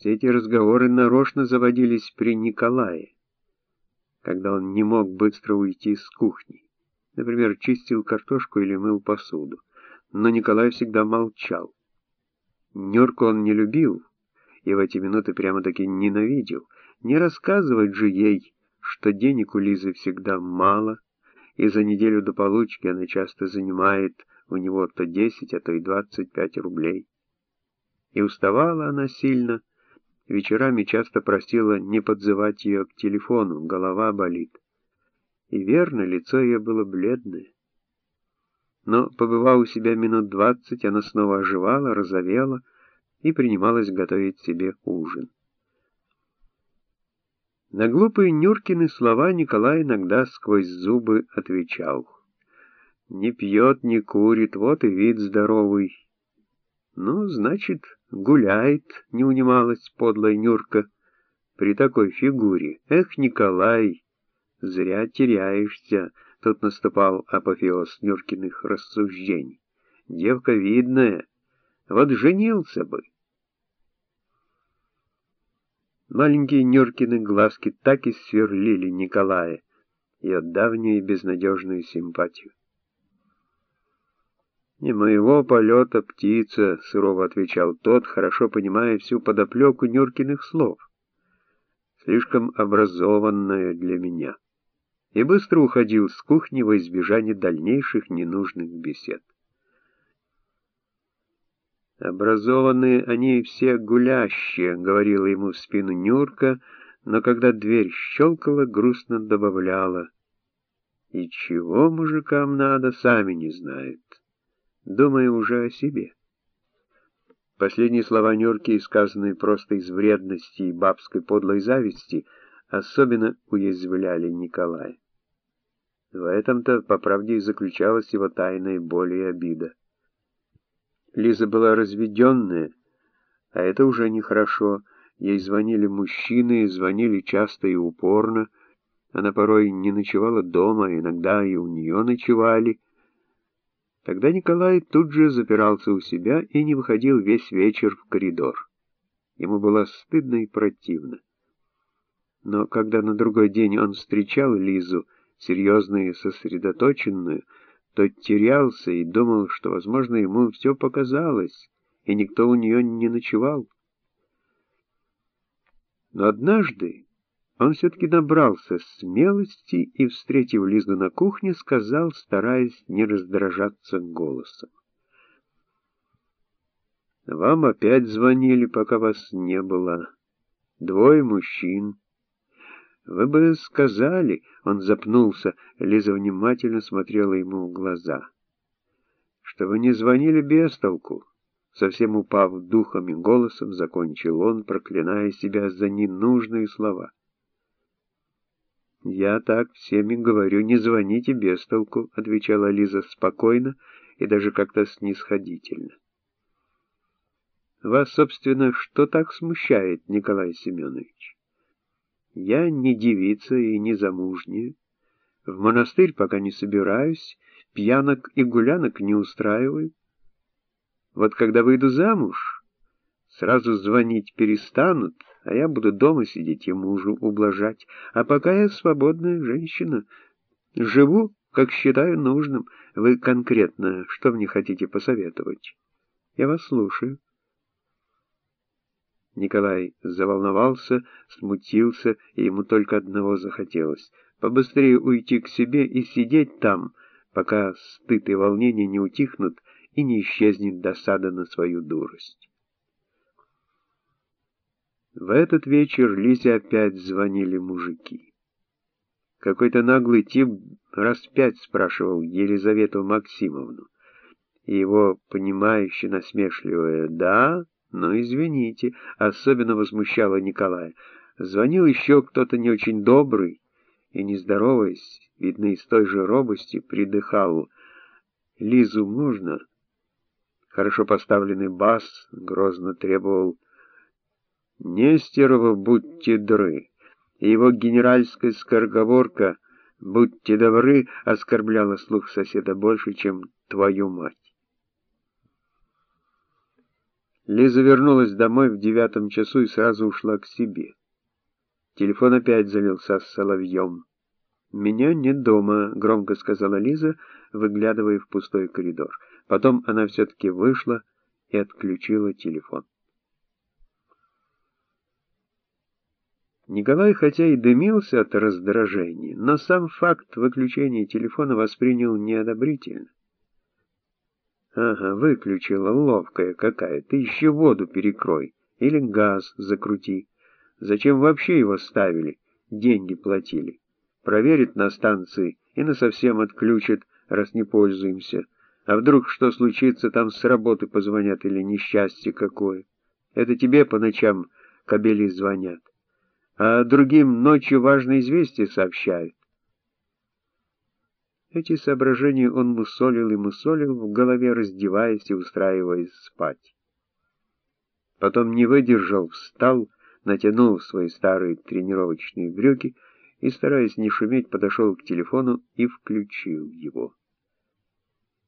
Все эти разговоры нарочно заводились при Николае, когда он не мог быстро уйти с кухни. Например, чистил картошку или мыл посуду. Но Николай всегда молчал. Нюрку он не любил и в эти минуты прямо-таки ненавидел. Не рассказывать же ей, что денег у Лизы всегда мало, и за неделю до получки она часто занимает у него то 10, а то и 25 рублей. И уставала она сильно, вечерами часто просила не подзывать ее к телефону, голова болит. И верно, лицо ее было бледное. Но, побывав у себя минут двадцать, она снова оживала, розовела и принималась готовить себе ужин. На глупые Нюркины слова Николай иногда сквозь зубы отвечал. «Не пьет, не курит, вот и вид здоровый». «Ну, значит, гуляет», — не унималась подлая Нюрка. «При такой фигуре. Эх, Николай, зря теряешься». Тут наступал апофеоз Нюркиных рассуждений. «Девка видная, вот женился бы». Маленькие Нюркины глазки так и сверлили Николая, ее давнюю безнадежную симпатию. «Не моего полета птица», — сурово отвечал тот, хорошо понимая всю подоплеку Нюркиных слов. «Слишком образованная для меня». И быстро уходил с кухни во избежание дальнейших ненужных бесед. «Образованные они все гулящие», — говорила ему в спину Нюрка, но когда дверь щелкала, грустно добавляла. «И чего мужикам надо, сами не знают, думая уже о себе». Последние слова Нюрки, сказанные просто из вредности и бабской подлой зависти, особенно уязвляли Николая. В этом-то, по правде, и заключалась его тайная боль и обида. Лиза была разведенная, а это уже нехорошо. Ей звонили мужчины, звонили часто и упорно. Она порой не ночевала дома, иногда и у нее ночевали. Тогда Николай тут же запирался у себя и не выходил весь вечер в коридор. Ему было стыдно и противно. Но когда на другой день он встречал Лизу, серьезную и сосредоточенную, то терялся и думал, что, возможно, ему все показалось, и никто у нее не ночевал. Но однажды он все-таки набрался смелости и, встретив Лизу на кухне, сказал, стараясь не раздражаться голосом. «Вам опять звонили, пока вас не было. Двое мужчин. Вы бы сказали, он запнулся, Лиза внимательно смотрела ему в глаза. Что вы не звонили без толку. Совсем упав духом и голосом, закончил он, проклиная себя за ненужные слова. «Я так всеми говорю, не звоните без толку», — отвечала Лиза спокойно и даже как-то снисходительно. «Вас, собственно, что так смущает, Николай Семенович?» Я не девица и не замужняя. В монастырь пока не собираюсь, пьянок и гулянок не устраиваю. Вот когда выйду замуж, сразу звонить перестанут, а я буду дома сидеть и мужу ублажать. А пока я свободная женщина, живу, как считаю нужным. Вы конкретно что мне хотите посоветовать? Я вас слушаю. Николай заволновался, смутился, и ему только одного захотелось — побыстрее уйти к себе и сидеть там, пока стыд и волнение не утихнут и не исчезнет досада на свою дурость. В этот вечер Лизе опять звонили мужики. Какой-то наглый тип раз пять спрашивал Елизавету Максимовну. И его, понимающе насмешливое «да», но извините, особенно возмущало Николая. Звонил еще кто-то не очень добрый и, не здороваясь, видно, из той же робости, придыхал. «Лизу можно?» Хорошо поставленный бас грозно требовал «Нестерова, будьте дры!» И его генеральская скороговорка «Будьте добры» оскорбляла слух соседа больше, чем «твою мать». Лиза вернулась домой в девятом часу и сразу ушла к себе. Телефон опять залился соловьем. «Меня нет дома», — громко сказала Лиза, выглядывая в пустой коридор. Потом она все-таки вышла и отключила телефон. Николай хотя и дымился от раздражения, но сам факт выключения телефона воспринял неодобрительно. Ага, выключила, ловкая какая. Ты еще воду перекрой или газ закрути. Зачем вообще его ставили? Деньги платили. Проверит на станции и насовсем отключит, раз не пользуемся. А вдруг что случится, там с работы позвонят или несчастье какое. Это тебе по ночам кобели звонят. А другим ночью важное известие сообщают. Эти соображения он мусолил и мусолил в голове, раздеваясь и устраиваясь спать. Потом не выдержал, встал, натянул свои старые тренировочные брюки и, стараясь не шуметь, подошел к телефону и включил его.